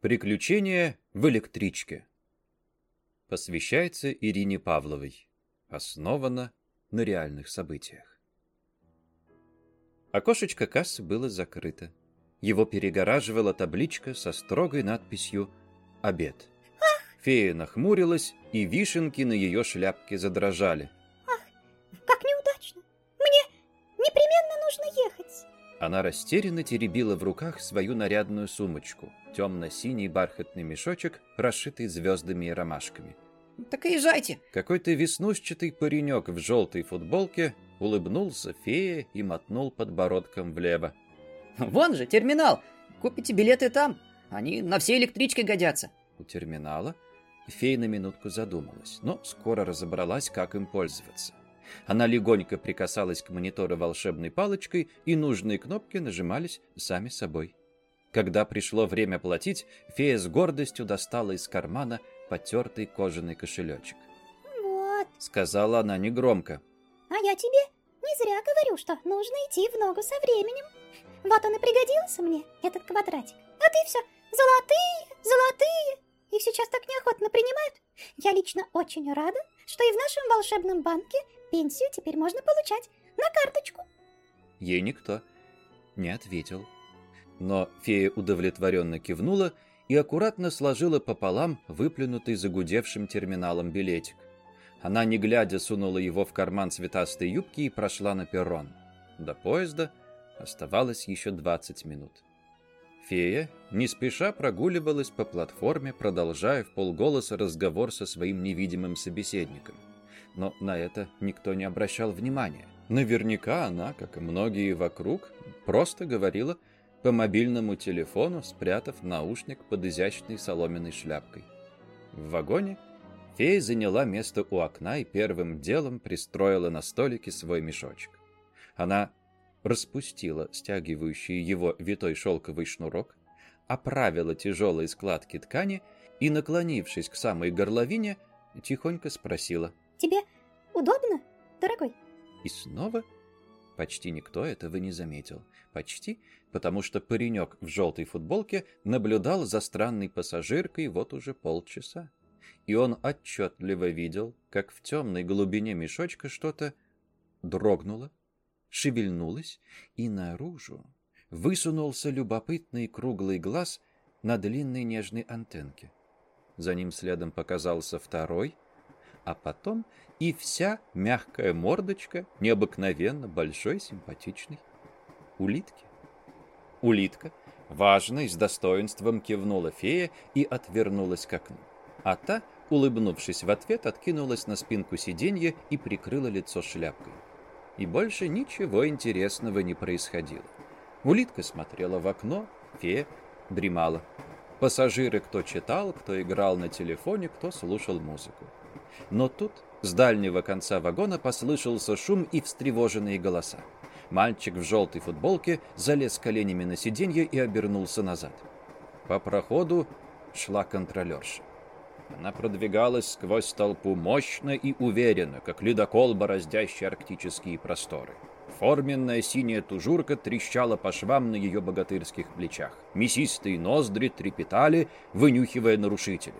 Приключения в электричке. Посвящается Ирине Павловой. Основано на реальных событиях. Окошечко кассы было закрыто. Его перегораживала табличка со строгой надписью «Обед». Фея нахмурилась, и вишенки на ее шляпке задрожали. Она растерянно теребила в руках свою нарядную сумочку, темно-синий бархатный мешочек, расшитый звездами и ромашками. «Так и езжайте!» Какой-то веснушчатый паренек в желтой футболке улыбнулся фея и мотнул подбородком влево. «Вон же, терминал! Купите билеты там! Они на все электрички годятся!» У терминала фея на минутку задумалась, но скоро разобралась, как им пользоваться. Она легонько прикасалась к монитору волшебной палочкой, и нужные кнопки нажимались сами собой. Когда пришло время платить, фея с гордостью достала из кармана потертый кожаный кошелечек. «Вот», — сказала она негромко. «А я тебе не зря говорю, что нужно идти в ногу со временем. Вот он и пригодился мне, этот квадратик. А ты все золотые, золотые!» Их сейчас так неохотно принимают. Я лично очень рада, что и в нашем волшебном банке Пенсию теперь можно получать на карточку. Ей никто не ответил. Но фея удовлетворенно кивнула и аккуратно сложила пополам выплюнутый загудевшим терминалом билетик. Она, не глядя, сунула его в карман цветастой юбки и прошла на перрон. До поезда оставалось еще 20 минут. Фея не спеша прогуливалась по платформе, продолжая в полголоса разговор со своим невидимым собеседником – но на это никто не обращал внимания. Наверняка она, как и многие вокруг, просто говорила по мобильному телефону, спрятав наушник под изящной соломенной шляпкой. В вагоне фея заняла место у окна и первым делом пристроила на столике свой мешочек. Она распустила стягивающий его витой шелковый шнурок, оправила тяжелые складки ткани и, наклонившись к самой горловине, тихонько спросила — Тебе удобно, дорогой? И снова Почти никто этого не заметил. Почти, потому что паренек в желтой футболке наблюдал за странной пассажиркой вот уже полчаса. И он отчетливо видел, как в темной глубине мешочка что-то дрогнуло, шевельнулось, и наружу высунулся любопытный круглый глаз на длинной нежной антенке. За ним следом показался второй — а потом и вся мягкая мордочка необыкновенно большой симпатичной улитки. Улитка важной с достоинством кивнула фея и отвернулась к окну. А та, улыбнувшись в ответ, откинулась на спинку сиденья и прикрыла лицо шляпкой. И больше ничего интересного не происходило. Улитка смотрела в окно, фея дремала. Пассажиры кто читал, кто играл на телефоне, кто слушал музыку. Но тут с дальнего конца вагона послышался шум и встревоженные голоса. Мальчик в желтой футболке залез коленями на сиденье и обернулся назад. По проходу шла контролерша. Она продвигалась сквозь толпу мощно и уверенно, как ледокол, бороздящий арктические просторы. Форменная синяя тужурка трещала по швам на ее богатырских плечах. Мясистые ноздри трепетали, вынюхивая нарушителей.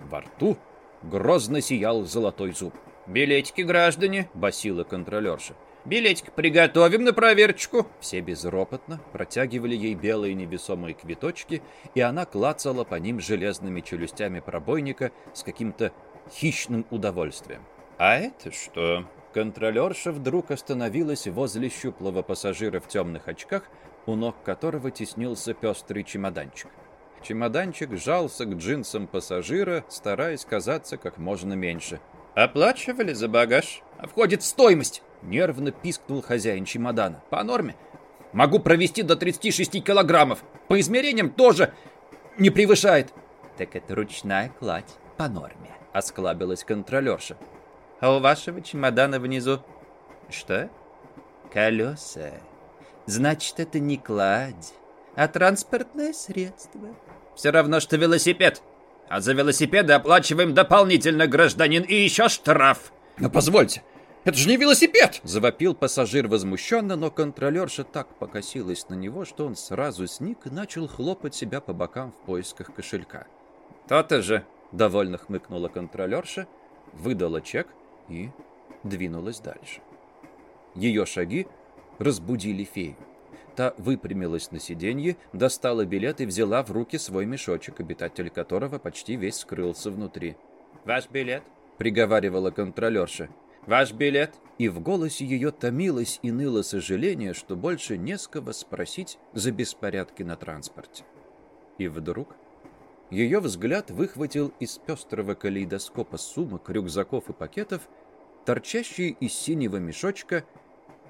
Во рту Грозно сиял золотой зуб. «Билетики, граждане!» – басила контролерша. «Билетик приготовим на проверочку!» Все безропотно протягивали ей белые небесомые квиточки, и она клацала по ним железными челюстями пробойника с каким-то хищным удовольствием. «А это что?» Контролерша вдруг остановилась возле щуплого пассажира в темных очках, у ног которого теснился пестрый чемоданчик. Чемоданчик жался к джинсам пассажира, стараясь казаться как можно меньше. «Оплачивали за багаж?» «Входит стоимость!» — нервно пискнул хозяин чемодана. «По норме. Могу провести до 36 килограммов. По измерениям тоже не превышает». «Так это ручная кладь по норме», — осклабилась контролерша. «А у вашего чемодана внизу...» «Что?» «Колеса. Значит, это не кладь, а транспортное средство. Все равно, что велосипед. А за велосипеды оплачиваем дополнительно, гражданин, и еще штраф. Но позвольте, это же не велосипед! Завопил пассажир возмущенно, но контролерша так покосилась на него, что он сразу сник и начал хлопать себя по бокам в поисках кошелька. «То-то же!» — довольно хмыкнула контролерша, выдала чек и двинулась дальше. Ее шаги разбудили фею. Та выпрямилась на сиденье, достала билет и взяла в руки свой мешочек, обитатель которого почти весь скрылся внутри. «Ваш билет?» — приговаривала контролерша. «Ваш билет?» И в голосе ее томилось и ныло сожаление, что больше не с кого спросить за беспорядки на транспорте. И вдруг ее взгляд выхватил из пестрого калейдоскопа сумок, рюкзаков и пакетов торчащие из синего мешочка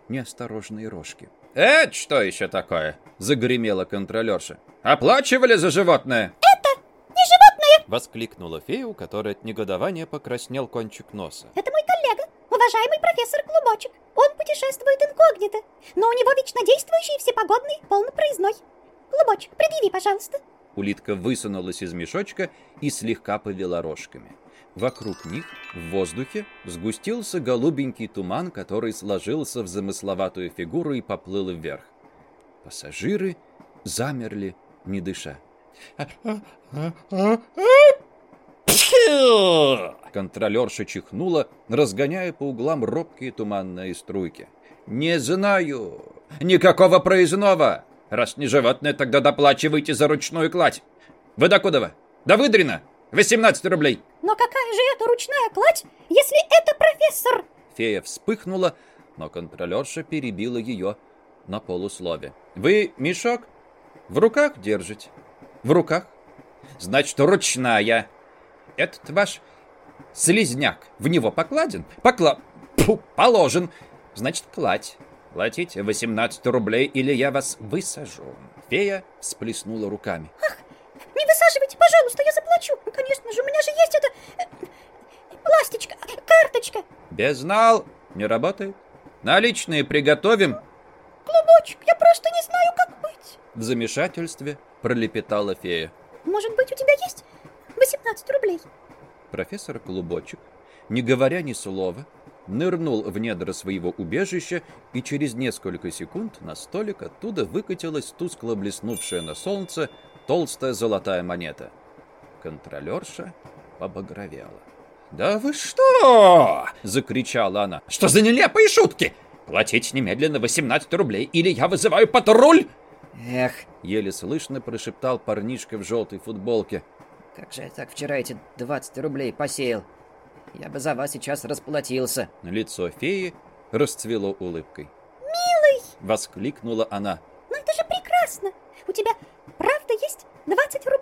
неосторожные рожки. Эт что еще такое?» — загремела контролерша. «Оплачивали за животное?» «Это не животное!» — воскликнула фея, у которой от негодования покраснел кончик носа. «Это мой коллега, уважаемый профессор Клубочек. Он путешествует инкогнито, но у него вечно действующий всепогодный полнопроизной. Клубочек, предъяви, пожалуйста». Улитка высунулась из мешочка и слегка повела рожками. Вокруг них в воздухе сгустился голубенький туман, который сложился в замысловатую фигуру и поплыл вверх. Пассажиры замерли, не дыша. Контролерша чихнула, разгоняя по углам робкие туманные струйки. «Не знаю! Никакого проездного! Раз не животное, тогда доплачивайте за ручную кладь! Вы докудова? До Выдрина!» 18 рублей. Но какая же это ручная кладь, если это профессор? Фея вспыхнула, но контролерша перебила ее на полуслове. Вы мешок в руках держите? В руках? Значит, ручная. Этот ваш слизняк в него покладен? Покла... Фу, положен. Значит, кладь. Платите 18 рублей, или я вас высажу. Фея сплеснула руками. Ах, пожалуйста, я заплачу. Конечно же, у меня же есть это... Пластичка, карточка. Без знал, не работает. Наличные приготовим. Клубочек, я просто не знаю, как быть. В замешательстве пролепетала фея. Может быть, у тебя есть 18 рублей? Профессор Клубочек, не говоря ни слова, нырнул в недра своего убежища, и через несколько секунд на столик оттуда выкатилась тускло блеснувшая на солнце толстая золотая монета — Контролерша побагровела. «Да вы что?» — закричала она. «Что за нелепые шутки? Платить немедленно 18 рублей, или я вызываю патруль!» «Эх!» — еле слышно прошептал парнишка в желтой футболке. «Как же я так вчера эти 20 рублей посеял? Я бы за вас сейчас расплатился!» Лицо феи расцвело улыбкой. «Милый!» — воскликнула она. «Ну это же прекрасно! У тебя правда есть 20 рублей!»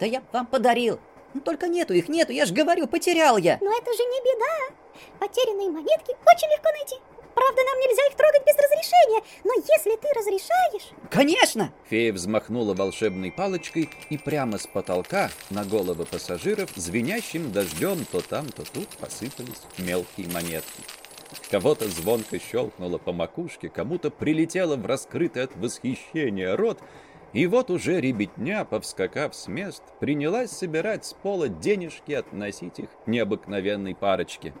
Да я вам подарил. Но только нету их, нету, я же говорю, потерял я. Но это же не беда. Потерянные монетки очень легко найти. Правда, нам нельзя их трогать без разрешения, но если ты разрешаешь... Конечно! Фея взмахнула волшебной палочкой, и прямо с потолка на головы пассажиров звенящим дождем то там, то тут посыпались мелкие монетки. Кого-то звонко щелкнуло по макушке, кому-то прилетело в раскрытый от восхищения рот, и вот уже ребятня, повскакав с капсмест принялась собирать с пола денежки относить их необыкновенной парочке.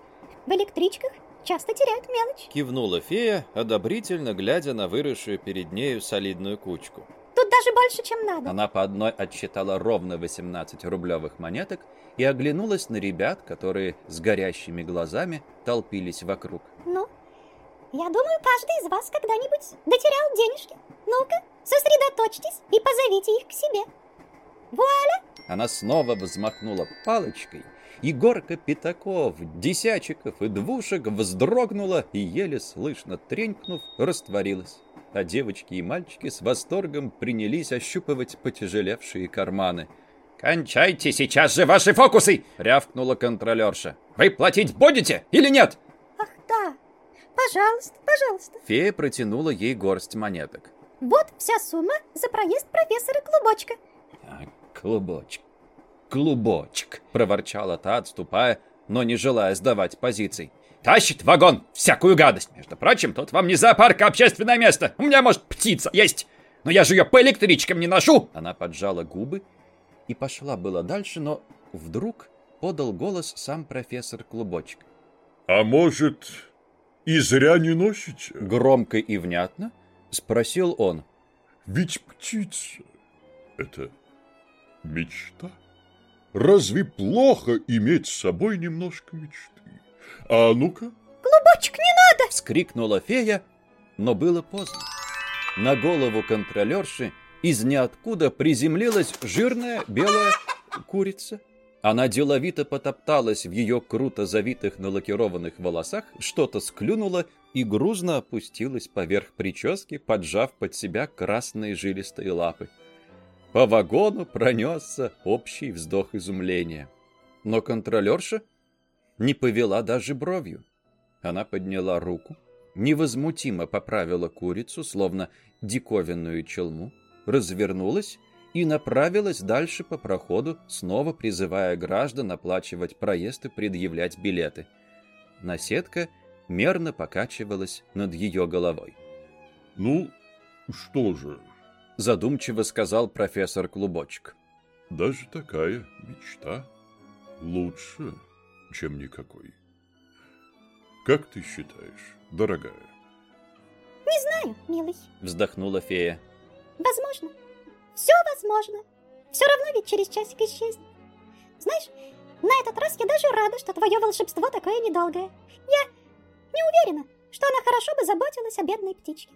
В электричках часто теряют мелочь. Кивнула фея, одобрительно глядя на выросшую перед нею солидную кучку. Тут даже больше, чем надо. Она по одной отсчитала ровно 18 рублевых монеток и оглянулась на ребят, которые с горящими глазами толпились вокруг. Ну, я думаю, каждый из вас когда-нибудь дотерял денежки. Ну-ка, Сосредоточьтесь и позовите их к себе. Вуаля! Она снова взмахнула палочкой, и горка пятаков, десячиков и двушек вздрогнула и, еле слышно тренькнув, растворилась. А девочки и мальчики с восторгом принялись ощупывать потяжелевшие карманы. «Кончайте сейчас же ваши фокусы!» — рявкнула контролерша. «Вы платить будете или нет?» «Ах да! Пожалуйста, пожалуйста!» Фея протянула ей горсть монеток. Вот вся сумма за проезд профессора Клубочка. А, Клубочек. Клубочек, проворчала та, отступая, но не желая сдавать позиций. Тащит вагон, всякую гадость. Между прочим, тут вам не зоопарк, а общественное место. У меня, может, птица есть, но я же ее по электричкам не ношу. Она поджала губы и пошла было дальше, но вдруг подал голос сам профессор Клубочек. А может, и зря не носить? Громко и внятно Спросил он. Ведь птица — это мечта. Разве плохо иметь с собой немножко мечты? А ну-ка... Клубочек не надо! Скрикнула фея, но было поздно. На голову контролерши из ниоткуда приземлилась жирная белая курица. Она деловито потопталась в ее круто завитых налакированных волосах, что-то склюнула и грузно опустилась поверх прически, поджав под себя красные жилистые лапы. По вагону пронесся общий вздох изумления. Но контролерша не повела даже бровью. Она подняла руку, невозмутимо поправила курицу, словно диковинную челму, развернулась и направилась дальше по проходу, снова призывая граждан оплачивать проезд и предъявлять билеты. Наседка мерно покачивалась над ее головой. «Ну, что же?» – задумчиво сказал профессор Клубочек. «Даже такая мечта лучше, чем никакой. Как ты считаешь, дорогая?» «Не знаю, милый», – вздохнула фея. «Возможно. Все возможно. Все равно ведь через часик исчезнет. Знаешь, на этот раз я даже рада, что твое волшебство такое недолгое. Я хорошо бы заботилась о бедной птичке.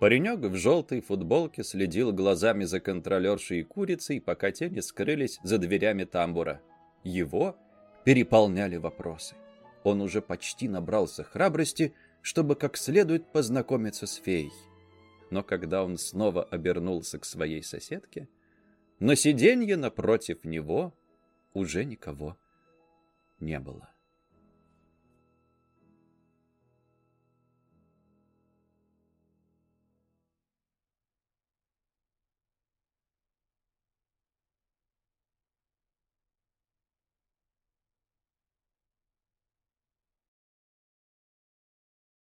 Паренек в желтой футболке следил глазами за контролершей и курицей, пока те не скрылись за дверями тамбура. Его переполняли вопросы. Он уже почти набрался храбрости, чтобы как следует познакомиться с феей. Но когда он снова обернулся к своей соседке, на сиденье напротив него уже никого не было.